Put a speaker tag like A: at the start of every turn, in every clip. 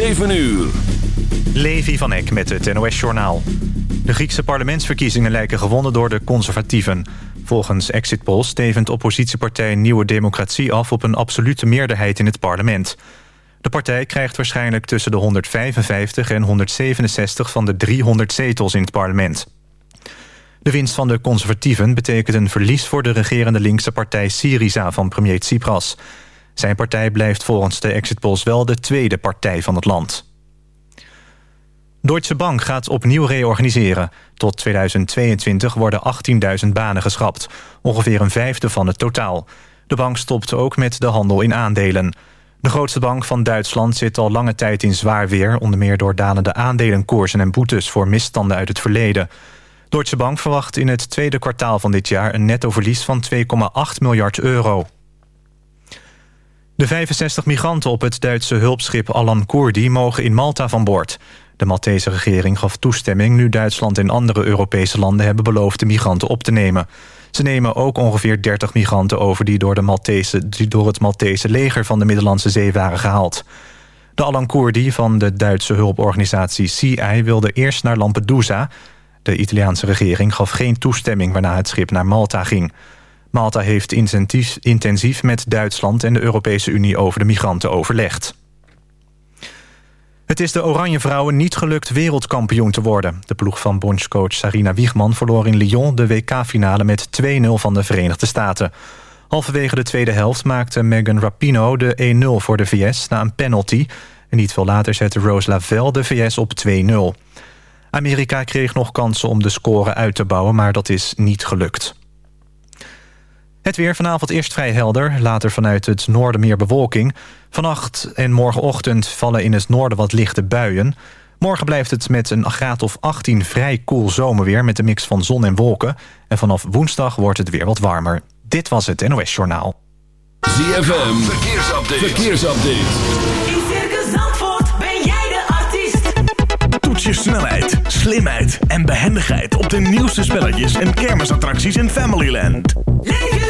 A: 7 uur.
B: Levi van Eck met het NOS-journaal. De Griekse parlementsverkiezingen lijken gewonnen door de conservatieven. Volgens exit polls stevend oppositiepartij Nieuwe Democratie af... op een absolute meerderheid in het parlement. De partij krijgt waarschijnlijk tussen de 155 en 167 van de 300 zetels in het parlement. De winst van de conservatieven betekent een verlies voor de regerende linkse partij Syriza van premier Tsipras. Zijn partij blijft volgens de exit polls wel de tweede partij van het land. Deutsche Bank gaat opnieuw reorganiseren. Tot 2022 worden 18.000 banen geschrapt. Ongeveer een vijfde van het totaal. De bank stopt ook met de handel in aandelen. De grootste bank van Duitsland zit al lange tijd in zwaar weer... onder meer door dalende aandelenkoersen en boetes... voor misstanden uit het verleden. Deutsche Bank verwacht in het tweede kwartaal van dit jaar... een nettoverlies van 2,8 miljard euro. De 65 migranten op het Duitse hulpschip Alan Kurdi mogen in Malta van boord. De Maltese regering gaf toestemming nu Duitsland en andere Europese landen hebben beloofd de migranten op te nemen. Ze nemen ook ongeveer 30 migranten over die door, de Maltese, door het Maltese leger van de Middellandse Zee waren gehaald. De Alan Kurdi van de Duitse hulporganisatie CI wilde eerst naar Lampedusa. De Italiaanse regering gaf geen toestemming waarna het schip naar Malta ging. Malta heeft intensief, met Duitsland en de Europese Unie over de migranten overlegd. Het is de Oranje Vrouwen niet gelukt wereldkampioen te worden. De ploeg van bondscoach Sarina Wiegman verloor in Lyon... de WK-finale met 2-0 van de Verenigde Staten. Halverwege de tweede helft maakte Megan Rapinoe de 1-0 voor de VS... na een penalty. En niet veel later zette Rose Lavelle de VS op 2-0. Amerika kreeg nog kansen om de score uit te bouwen... maar dat is niet gelukt. Het weer vanavond eerst vrij helder, later vanuit het noorden meer bewolking. Vannacht en morgenochtend vallen in het noorden wat lichte buien. Morgen blijft het met een graad of 18 vrij koel zomerweer... met een mix van zon en wolken. En vanaf woensdag wordt het weer wat warmer. Dit was het NOS Journaal.
A: ZFM, verkeersupdate. verkeersupdate.
C: In Circus Zandvoort ben jij de artiest.
D: Toets je snelheid, slimheid en behendigheid... op de nieuwste spelletjes en kermisattracties in Familyland.
C: Leef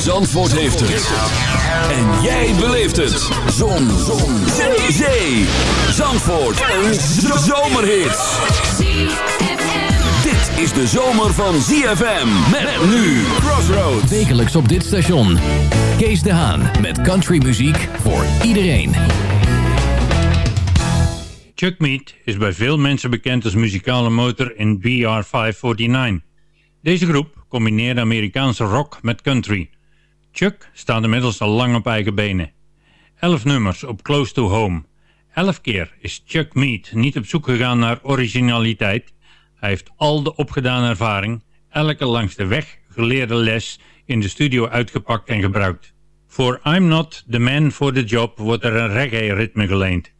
A: Zandvoort heeft het. En jij beleeft het. Zon. Zon. Zee. Zee. Zandvoort. Een zomerhit. Dit is de zomer van ZFM. Met nu Crossroads.
E: Wekelijks op dit station. Kees de Haan met countrymuziek voor iedereen.
F: Chuck Mead is bij veel mensen bekend als muzikale motor in BR549. Deze groep combineerde Amerikaanse rock met country. Chuck staat inmiddels al lang op eigen benen. Elf nummers op Close to Home. Elf keer is Chuck Mead niet op zoek gegaan naar originaliteit. Hij heeft al de opgedane ervaring, elke langs de weg geleerde les in de studio uitgepakt en gebruikt. Voor I'm Not the Man for the Job wordt er een reggae-ritme geleend.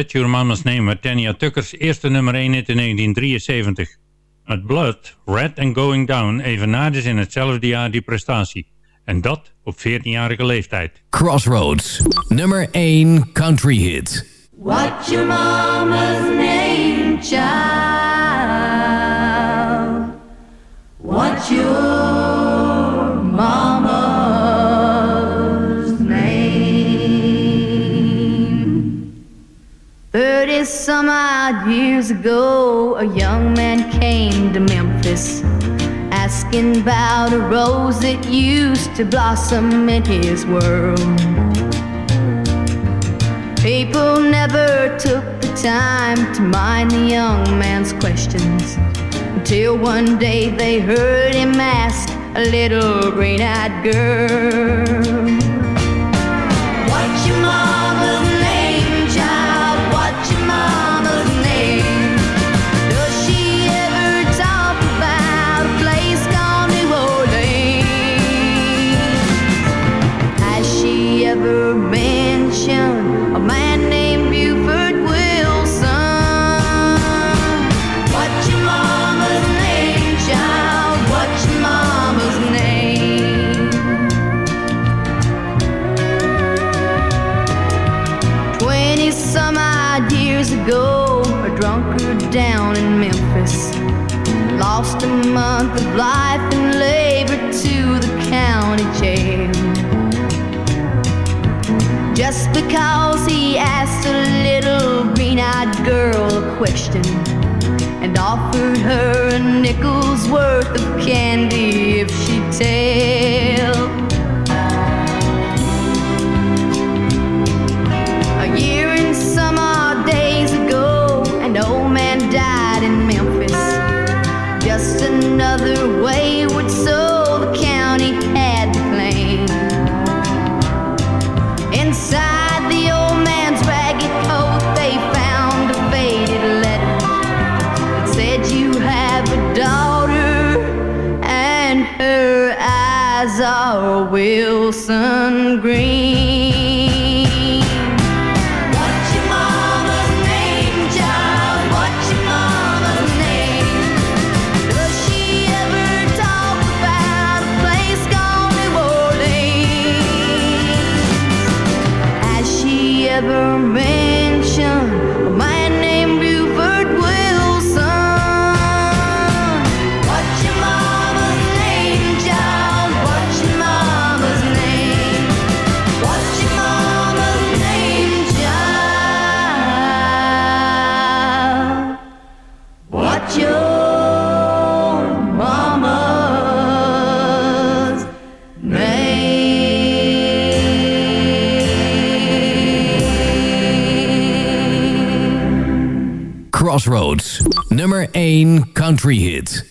E: That Your
F: Mama's Name werd Tanya Tuckers eerste nummer 1 hit in 1973. Het Blood, Red and Going Down evenaarde in hetzelfde jaar die prestatie. En dat op 14-jarige leeftijd.
G: Crossroads, nummer 1 country hit.
C: What's your mama's name, child? What's your some odd years ago, a young man came to Memphis. Asking about a rose that used to blossom in his world. People never took the time to mind the young man's questions until one day they heard him ask a little green eyed girl. Just because he asked a little green eyed girl a question and offered her a nickel's worth of candy if she'd tell. Wilson Green.
G: Crossroads, nummer 1 country hit.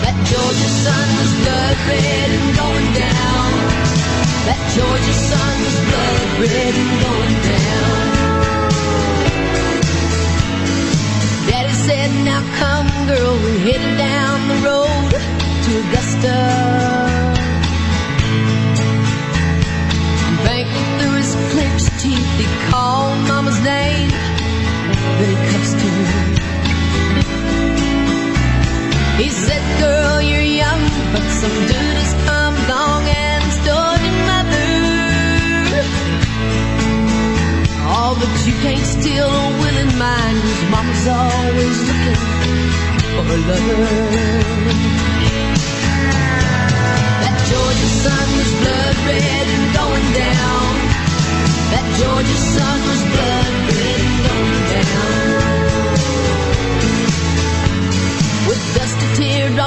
C: That Georgia sun was blood red and going down. That Georgia sun was blood red and going down. Georgia sun was blood red and going down.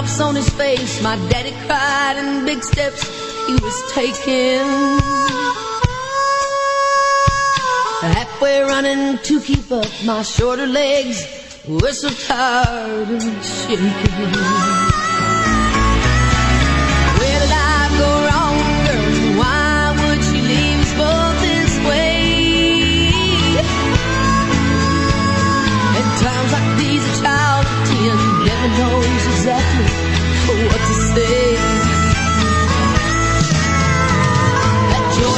C: Teardrops on his face, my daddy cried in big steps he was taking. Halfway running to keep up my shorter legs were so tired and shaking.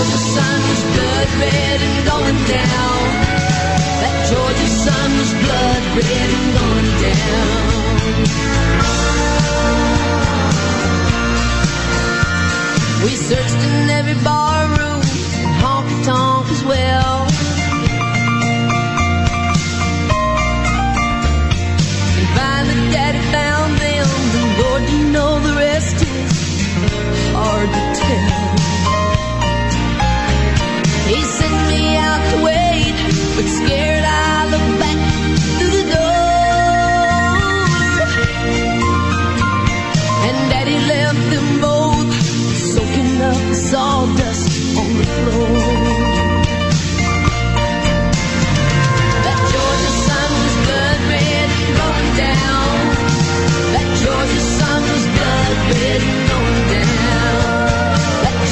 C: Was blood red and going down. That Georgia blood red and going down. We searched in every bar room honky tonk as well. And finally daddy found them And Lord, you know the rest is hard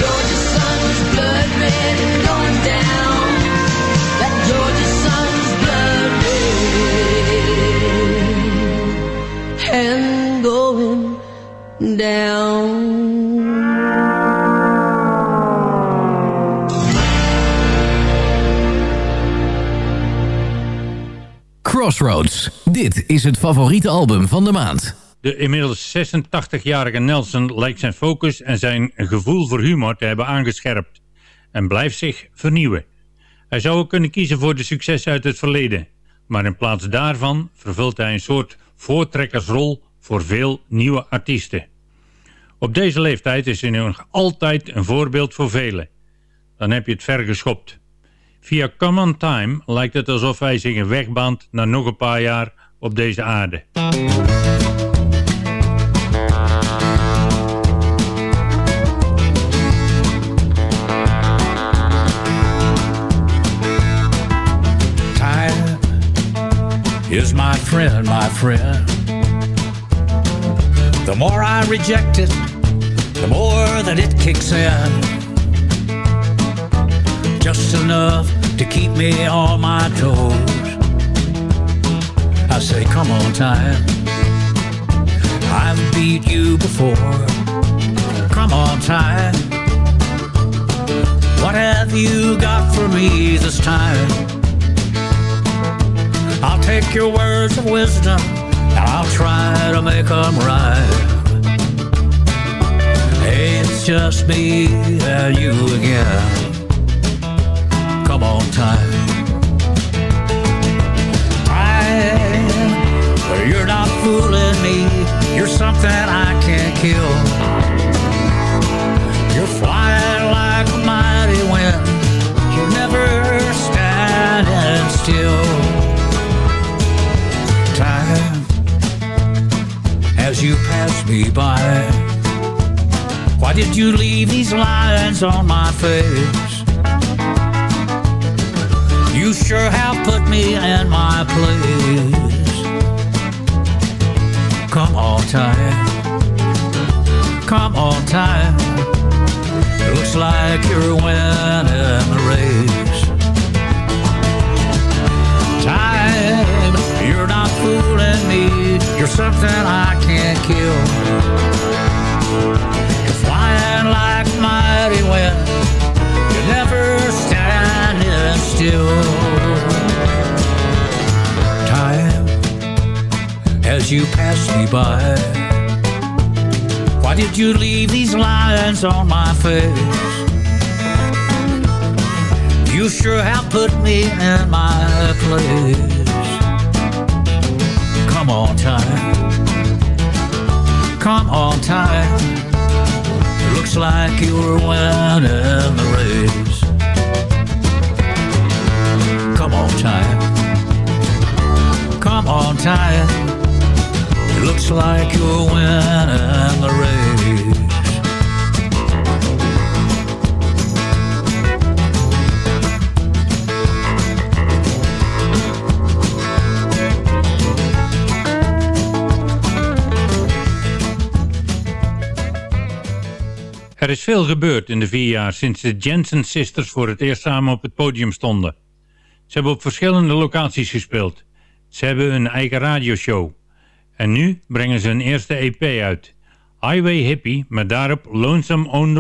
C: Georgia sun was blood red and going down.
G: Crossroads, dit is het favoriete album van de maand.
E: De inmiddels 86-jarige Nelson lijkt zijn focus en zijn gevoel voor humor te hebben aangescherpt en blijft zich vernieuwen. Hij zou ook kunnen kiezen voor de successen uit het verleden, maar in plaats daarvan vervult hij een soort voortrekkersrol voor veel nieuwe artiesten. Op deze leeftijd is hij nog altijd een voorbeeld voor velen. Dan heb je het ver geschopt. Via Common Time lijkt het alsof hij zich een weg naar nog een paar jaar op deze aarde.
H: Is my friend, my friend. The more I reject it, the more that it kicks in. Just enough to keep me on my toes. I say, come on, time. I've beat you before. Come on, time. What have you got for me this time? I'll take your words of wisdom and I'll try to make them right. Hey, it's just me and you again. Come on, time. Well, you're not fooling me. You're something I can't kill. You're flying like a mighty wind. You're never standing still. Me by, why did you leave these lines on my face? You sure have put me in my place. Come on, time. Come on, time. It looks like you're winning the race. Time, you're not fooling me. You're something I can't kill. You're flying like mighty wind. You're never standing still. Time, as you pass me by, why did you leave these lines on my face? You sure have put me in my place. Come on, time. Come on, time. It looks like you're winning the race. Come on, time. Come on, time. It looks like you're winning the race.
E: Is veel gebeurd in de vier jaar sinds de Jensen Sisters voor het eerst samen op het podium stonden. Ze hebben op verschillende locaties gespeeld. Ze hebben een eigen radioshow. En nu brengen ze een eerste EP uit. Highway Hippie met daarop Lonesome on the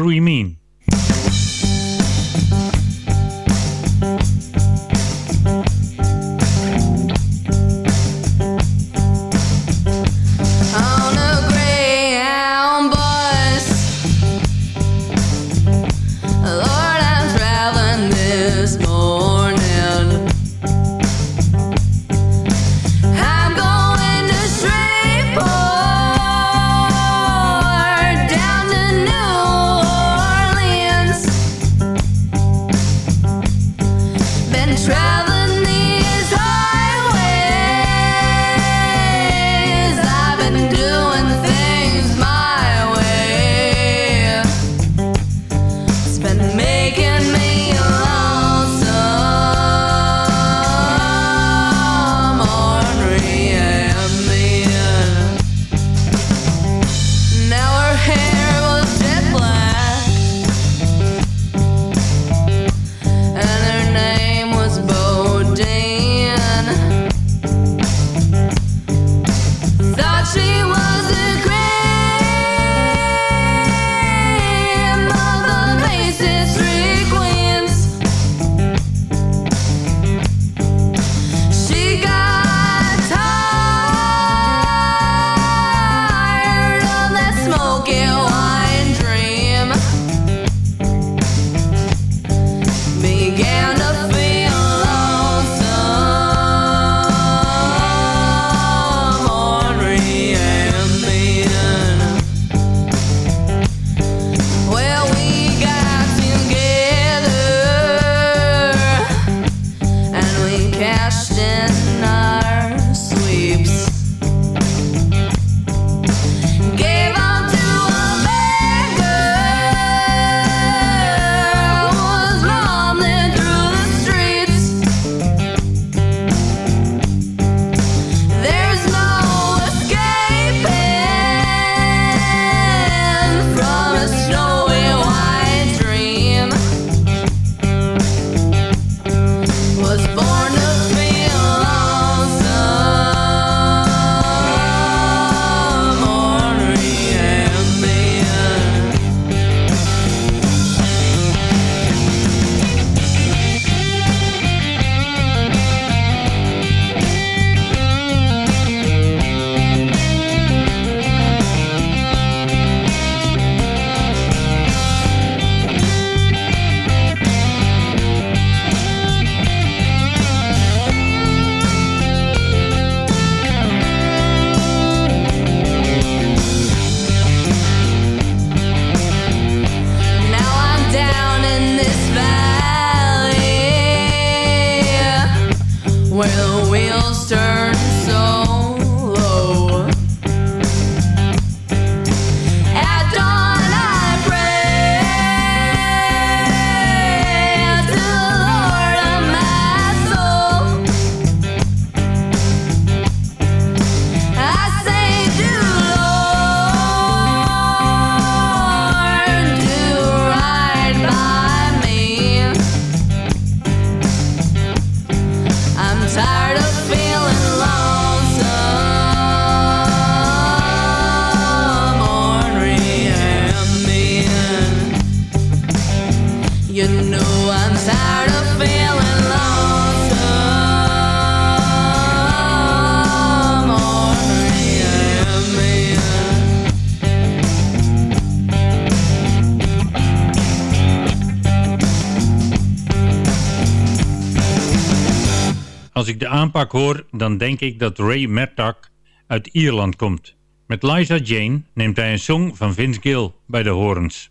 E: Als ik de aanpak hoor, dan denk ik dat Ray Mertak uit Ierland komt. Met Liza Jane neemt hij een song van Vince Gill bij de horens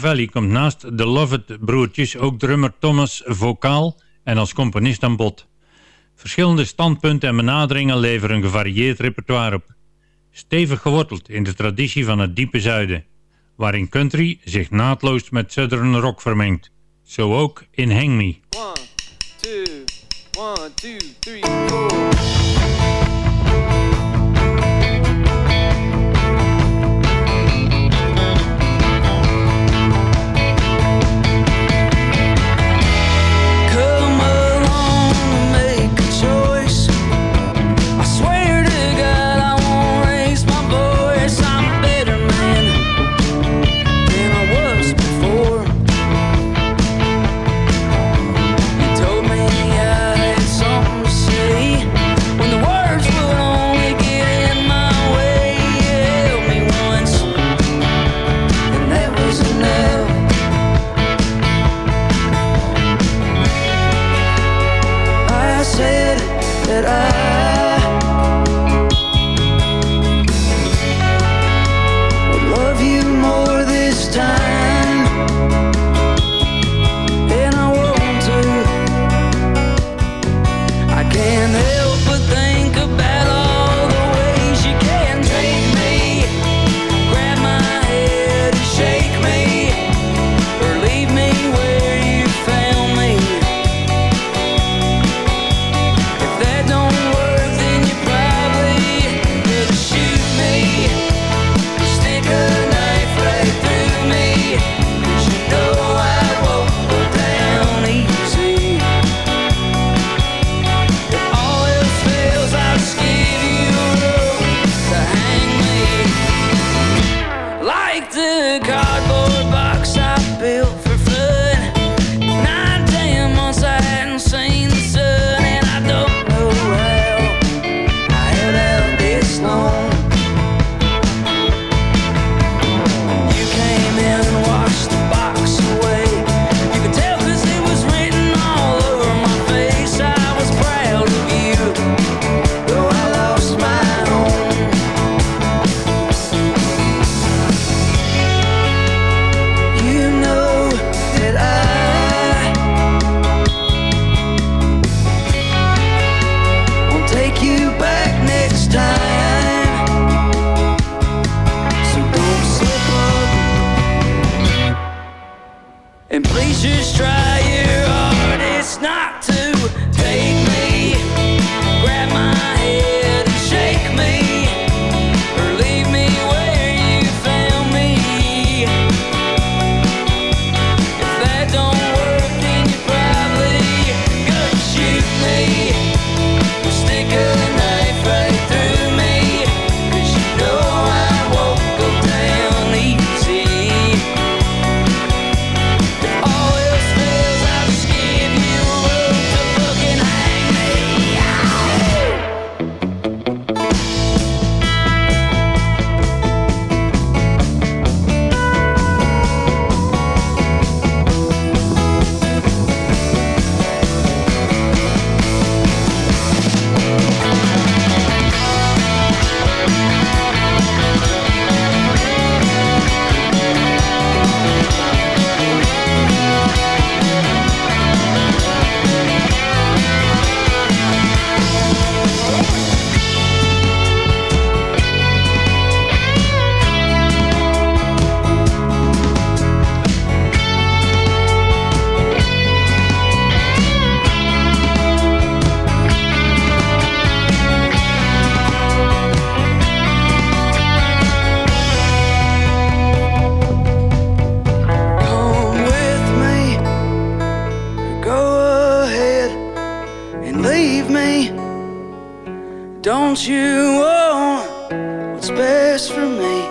E: Valley komt naast de Lovett-broertjes ook drummer Thomas vocaal en als componist aan bod. Verschillende standpunten en benaderingen leveren een gevarieerd repertoire op. Stevig geworteld in de traditie van het diepe zuiden, waarin country zich naadloos met southern rock vermengt. Zo ook in Hang
I: Me. Don't
J: you want what's best for me?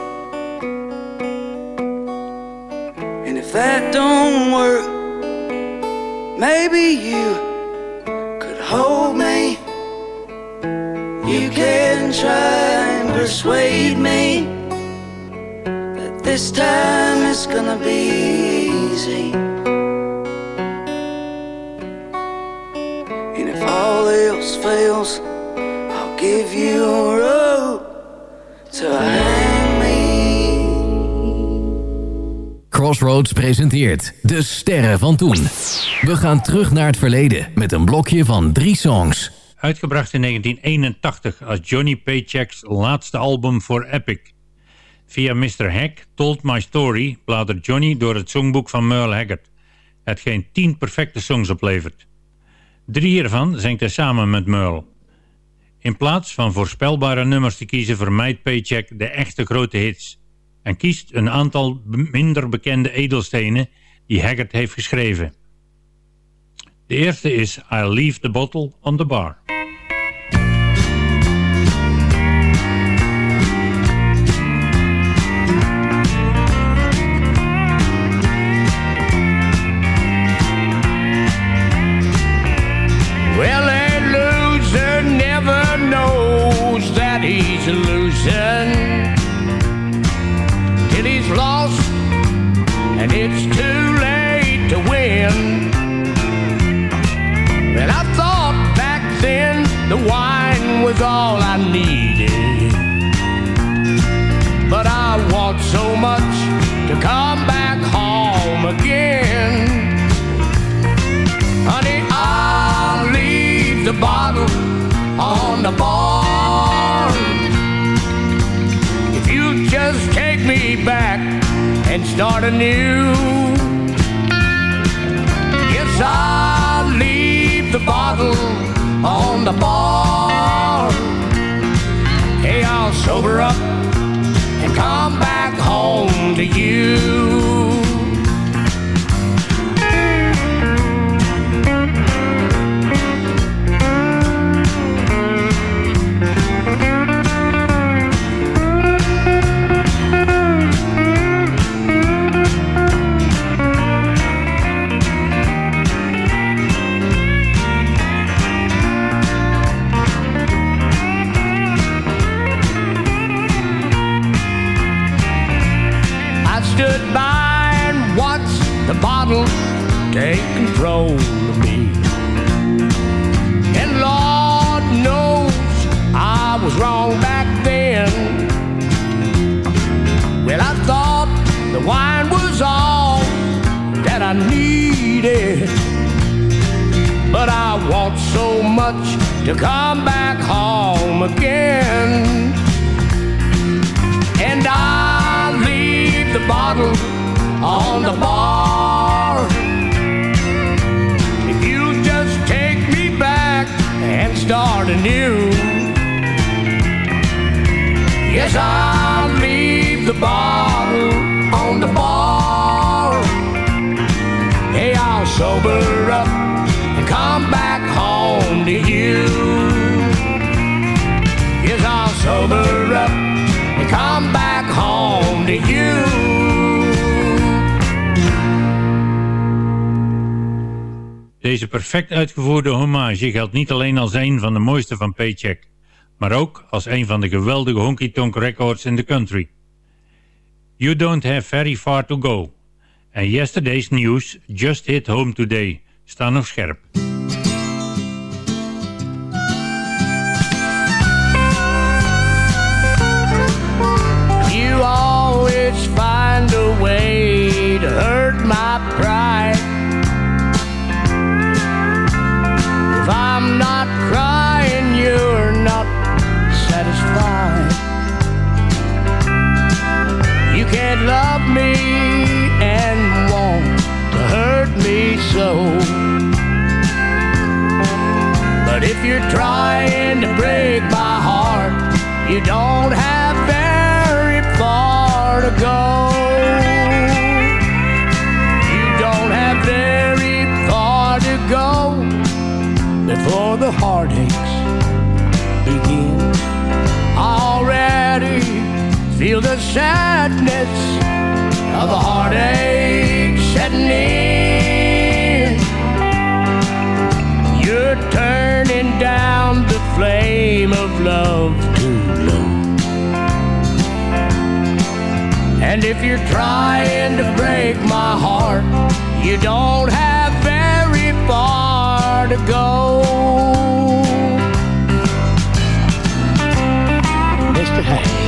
J: And if that don't work, maybe you could hold me. You can try and persuade me that this time it's gonna be easy. And if all else fails, give you a rope to hang me.
G: Crossroads presenteert De Sterren van Toen. We gaan terug naar het verleden met een blokje van drie songs.
E: Uitgebracht in 1981 als Johnny Paycheck's laatste album voor Epic. Via Mr. Hack Told My Story bladert Johnny door het songboek van Merle Haggard. Hetgeen tien perfecte songs oplevert. Drie ervan zingt hij samen met Merle. In plaats van voorspelbare nummers te kiezen vermijdt Paycheck de echte grote hits. En kiest een aantal minder bekende edelstenen die Haggard heeft geschreven. De eerste is I'll Leave the Bottle on the Bar.
K: It's too late to win. Well, I thought back then the wine was all I needed, but I want so much to come back home again. Honey, I'll leave the bottle on the bar. If you just take me back and start anew. Much to come back home again. And I leave the bottle on the bar. If you just take me back and start anew. Yes, I'll leave the bottle on the bar. Hey, I'll sober up
E: Deze perfect uitgevoerde hommage geldt niet alleen als een van de mooiste van Paycheck, maar ook als een van de geweldige honky-tonk records in the country. You Don't Have Very Far To Go en Yesterday's News Just Hit Home Today staan nog scherp.
K: You're trying to break my heart, you don't have very far to go. You don't have very far to go before the heartache heartaches begin. Already feel the sadness of the heartache setting in. Love too low. And if you're trying to break my heart, you don't have very far to go. Mr. Hay.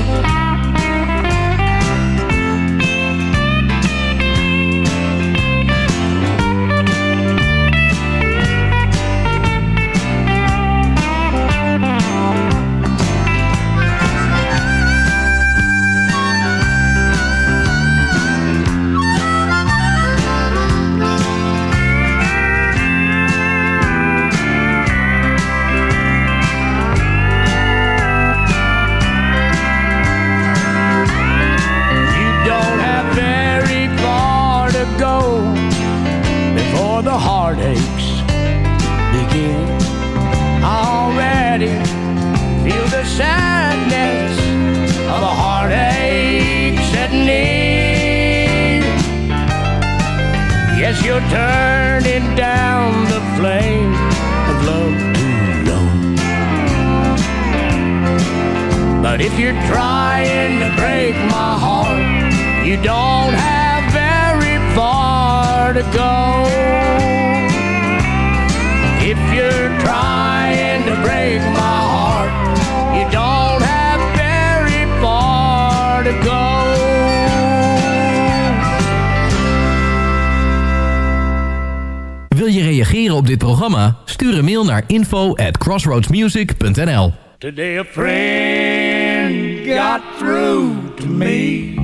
G: crossroadsmusic.nl
K: Today a friend got through to me.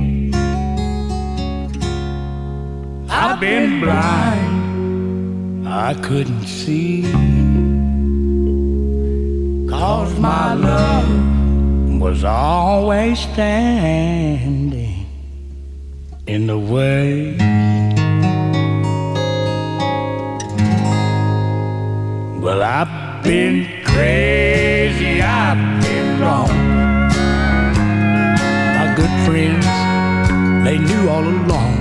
K: I've been blind, I couldn't see. Cause my love was always standing in the way. Well, I've been crazy, I've been wrong. My good friends, they knew all along.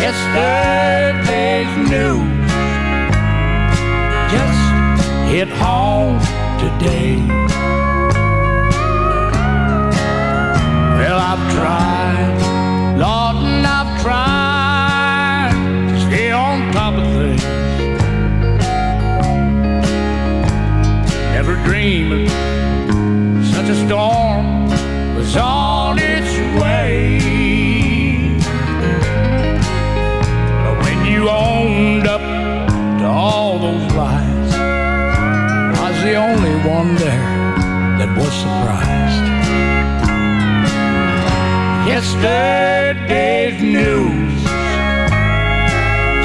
K: Yesterday's news just hit home today. Well, I've tried, dreaming such a storm was on its way. But when you owned up to all those lies, I was the only one there that was surprised. Yesterday's news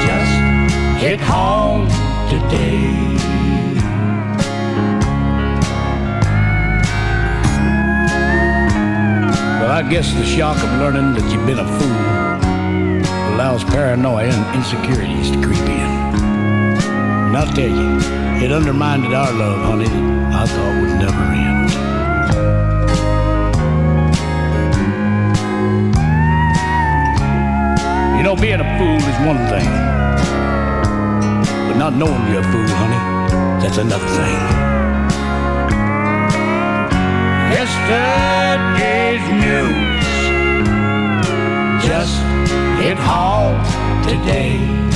K: just hit home I guess the shock of learning that you've been a fool allows paranoia and insecurities to creep in. And I'll tell you, it undermined our love, honey, that I thought would never end. You know, being a fool is one thing, but not knowing you're a fool, honey, that's another thing. Yesterday's news just hit home today.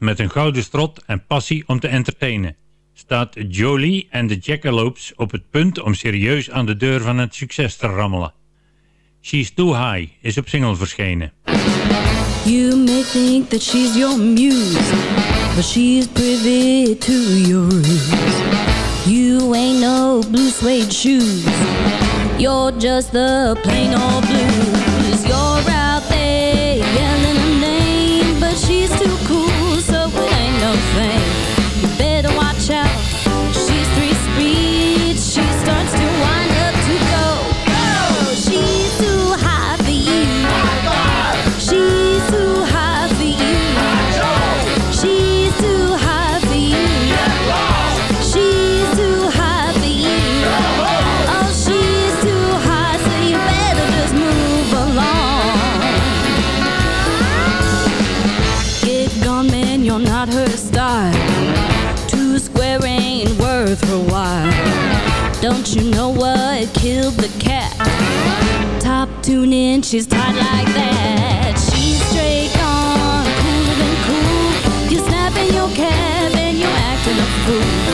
L: met een gouden strot en passie om te entertainen, staat Jolie en de Jackalopes op het punt om serieus aan de deur van het succes te rammelen. She's Too High is op single verschenen.
C: You may think that she's your muse, but she's privy to your ruse. You ain't no blue suede shoes, you're just the plain old blue. you know what killed the cat? Top tune in, she's tied like that. She's straight on, cooler than cool. You're snapping your cap and you're acting a fool.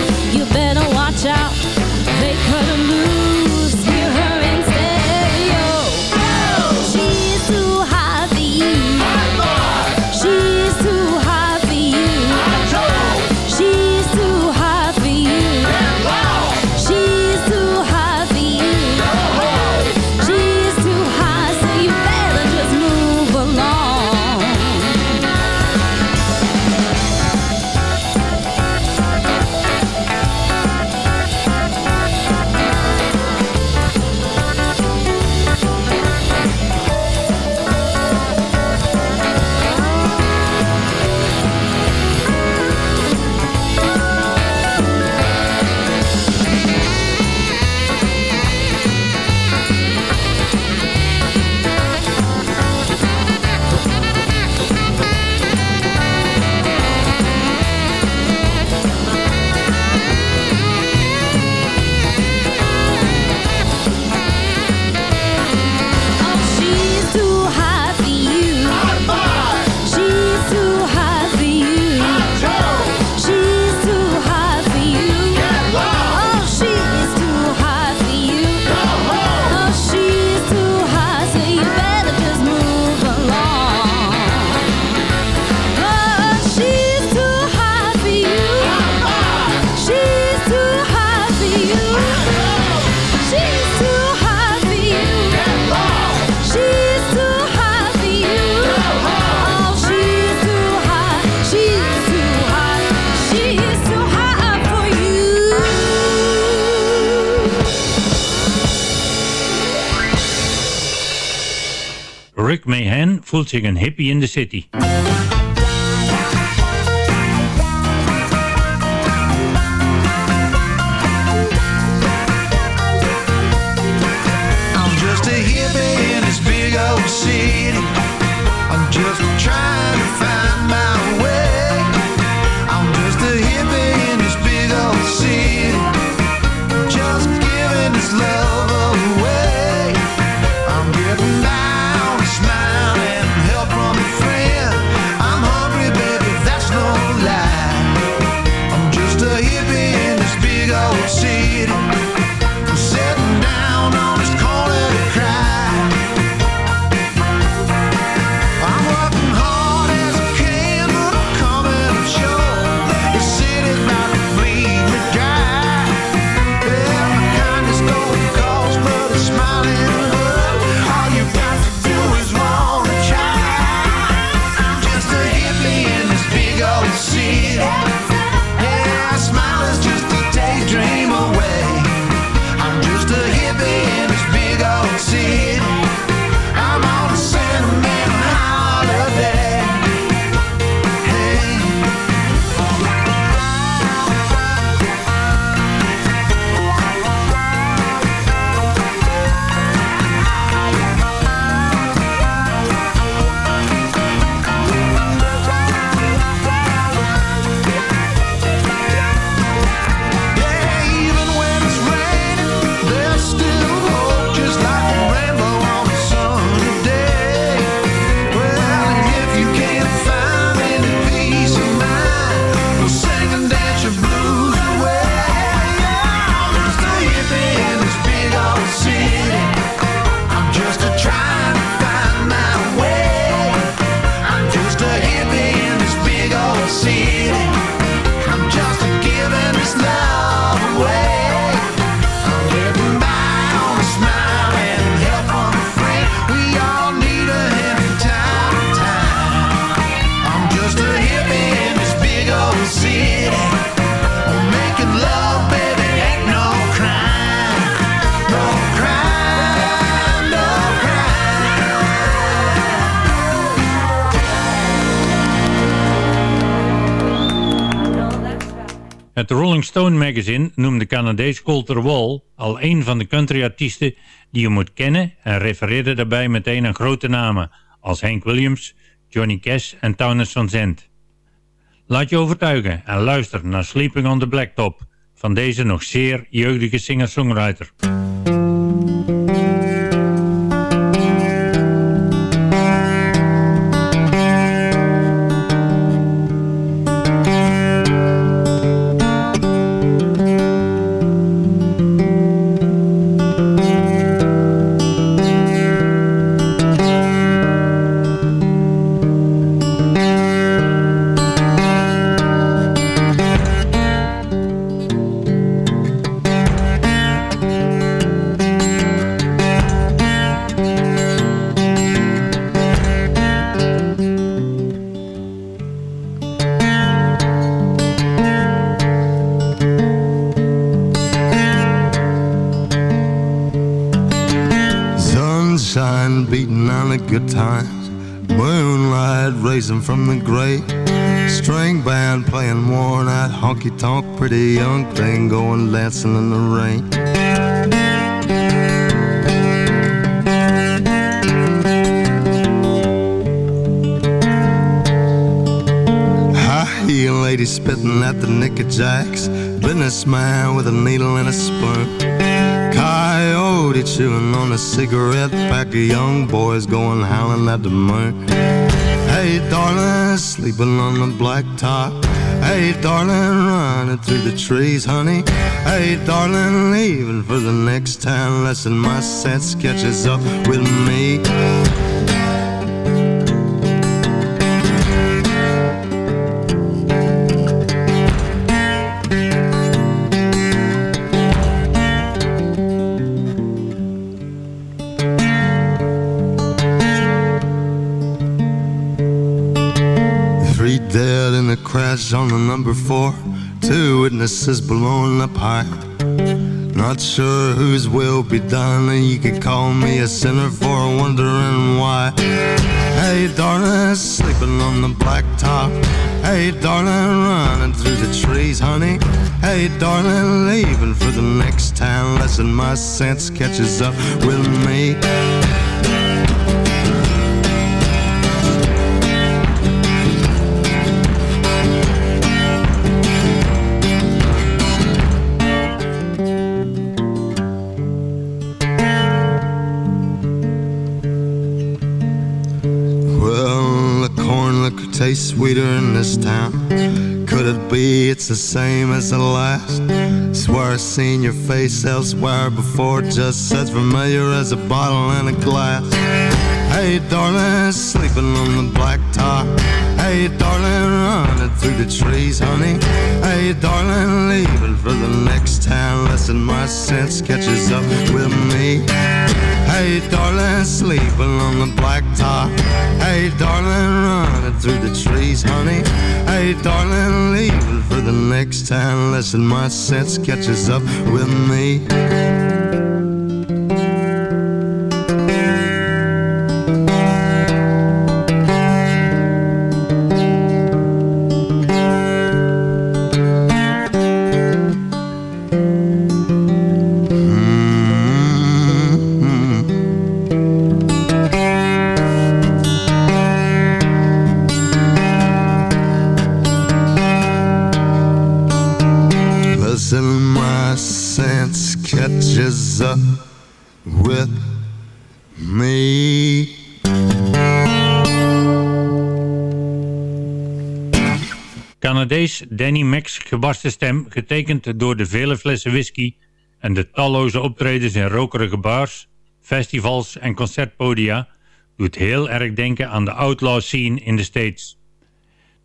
L: voelt zich een hippie in de city.
E: Magazine noemde Canadees Colter Wall al een van de countryartiesten die je moet kennen en refereerde daarbij meteen aan grote namen als Hank Williams, Johnny Cash en Townes van Zandt. Laat je overtuigen en luister naar Sleeping on the Blacktop van deze nog zeer jeugdige singer-songwriter.
M: From the gray. String band playing worn out honky tonk, pretty young thing going dancing in the rain. High heel lady spitting at the knickerjacks, businessman with a needle and a spoon. Coyote chewing on a cigarette, pack of young boys going howling at the moon. Hey, darling, sleeping on the blacktop. Hey, darling, running through the trees, honey. Hey, darling, leaving for the next town. Lesson my sense catches up with me. Four. Two witnesses blowing up high. Not sure whose will be done, and you could call me a sinner for wondering why. Hey, darling, sleeping on the blacktop. Hey, darling, running through the trees, honey. Hey, darling, leaving for the next town. Lesson my sense catches up with me. Sweeter in this town. Could it be it's the same as the last? Swear I've seen your face elsewhere before, just as familiar as a bottle and a glass. Hey, darling, sleeping on the blacktop. Hey, darling, running through the trees, honey. Hey, darling, leaving for the next town. Lesson my sense catches up with me. Hey, darling, sleeping on the blacktop. Hey, darling, running through the trees, honey. Hey, darling, leaving for the next town. Lesson my sense catches up with me.
E: Gebarsten stem, getekend door de vele flessen whisky en de talloze optredens in rokerige bars, festivals en concertpodia, doet heel erg denken aan de outlaw scene in de States.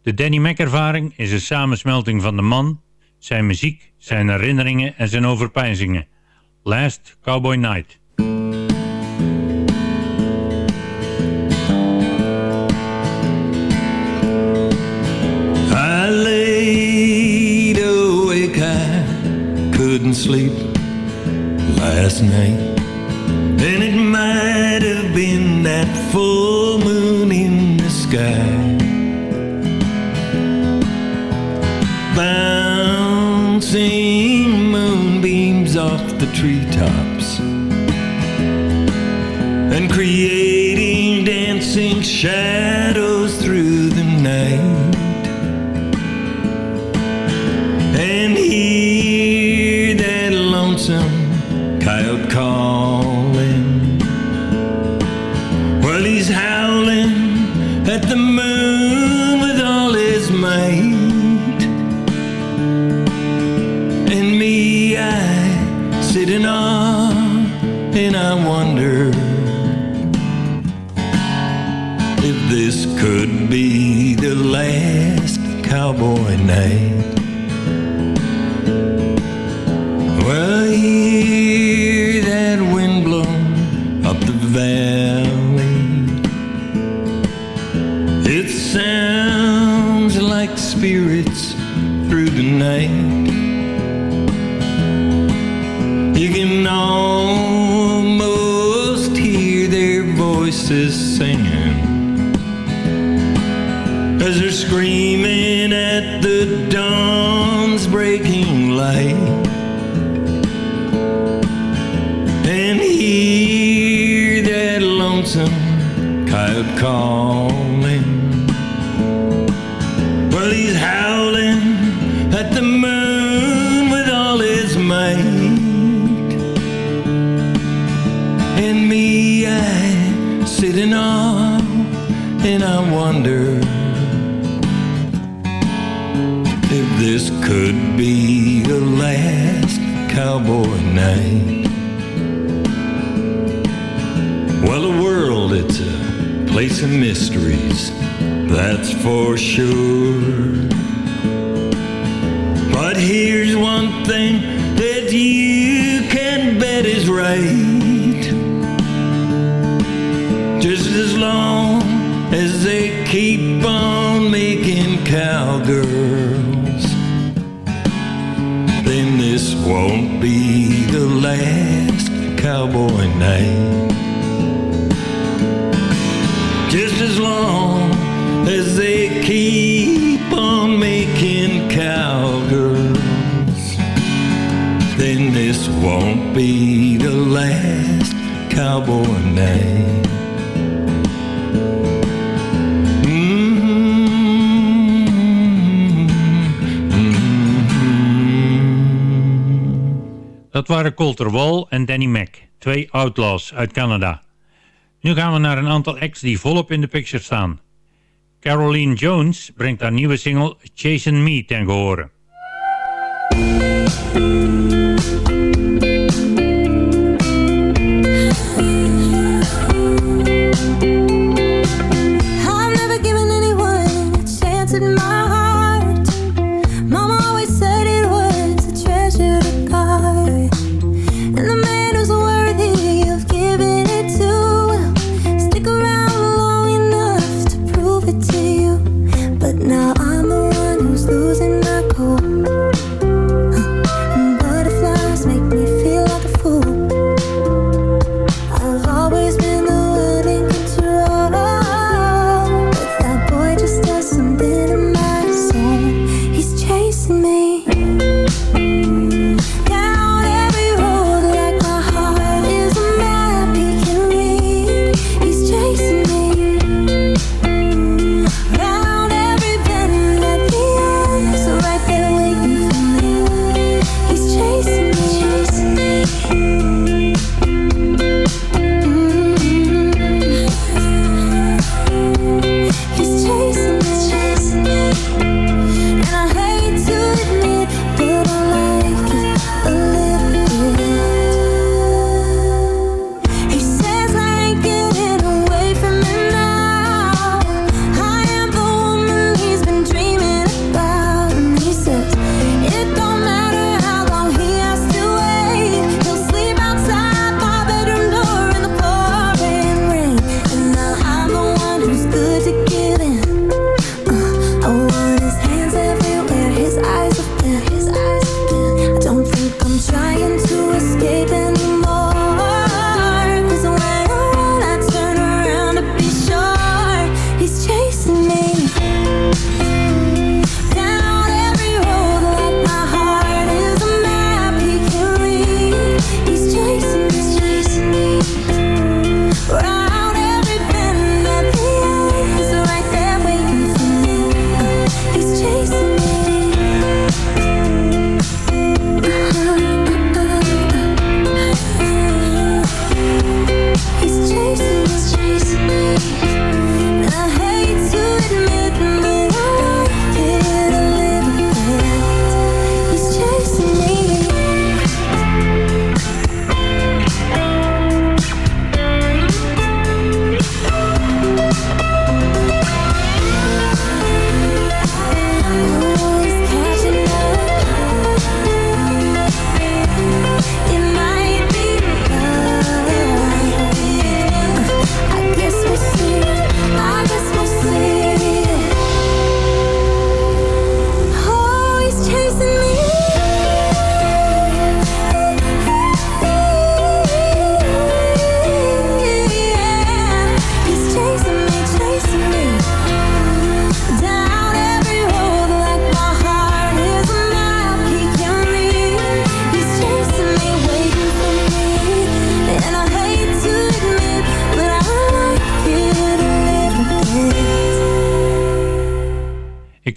E: De Danny Mac ervaring is een samensmelting van de man, zijn muziek, zijn herinneringen en zijn overpeinzingen. Last Cowboy Night.
N: Sleep last night. And it might have been that full moon in the sky. Bouncing moonbeams off the treetops and creating dancing shadows night. At the dawn's breaking light. And hear that lonesome coyote calling. Well, he's howling at the moon with all his might. And me, I sit in awe and I wonder could be the last cowboy night. Well, the world, it's a place of mysteries, that's for sure. But here's one thing the last cowboy night. Just as long as they keep on making cowgirls, then this won't be the last cowboy night.
E: Dat waren Colter Wall en Danny Mac, twee outlaws uit Canada. Nu gaan we naar een aantal acts die volop in de picture staan. Caroline Jones brengt haar nieuwe single Chasing Me ten gehore.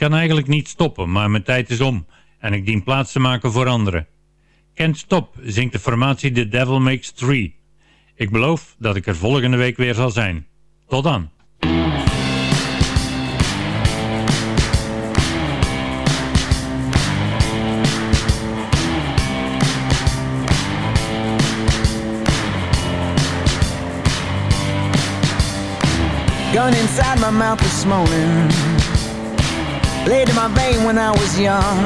E: Kan eigenlijk niet stoppen, maar mijn tijd is om en ik dien plaats te maken voor anderen. Can't Stop zingt de formatie The Devil Makes Three. Ik beloof dat ik er volgende week weer zal zijn. Tot dan.
O: Gun inside my mouth. Laid in my vein when I was young.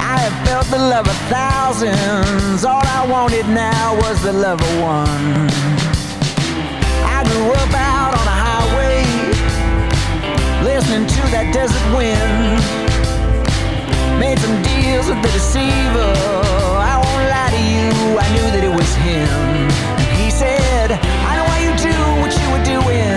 O: I have felt the love of thousands. All I wanted now was the love of one. I grew up out on a highway, listening to that desert wind. Made some deals with the deceiver. I won't lie to you, I knew that it was him. He said, I know why you do what you were doing.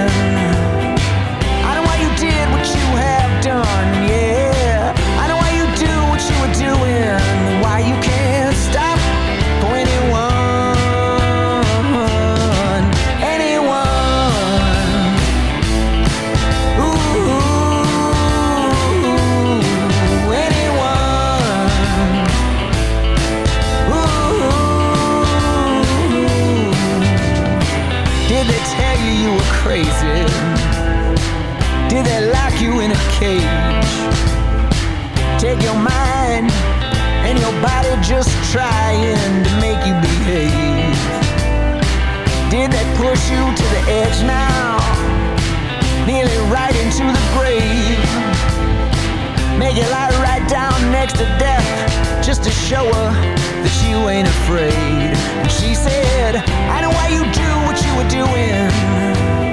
O: Take your mind and your body just trying to make you behave. Did they push you to the edge now? Nearly right into the grave. Make you lie right down next to death just to show her that you ain't afraid. And she said, I know why you do what you were doing.